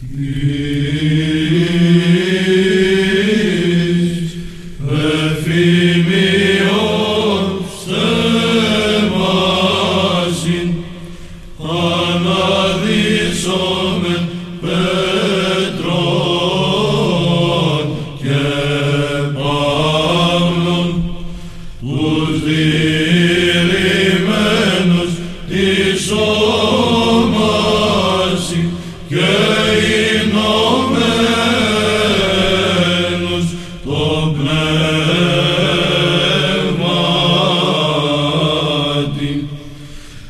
Ιης εφημιώστε μαζί αναδύσωμε Πετρών και Παύλων τους δειρημένους τη σώμασιν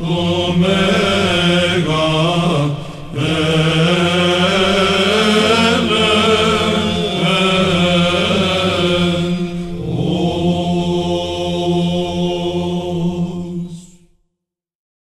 το μέγα ε,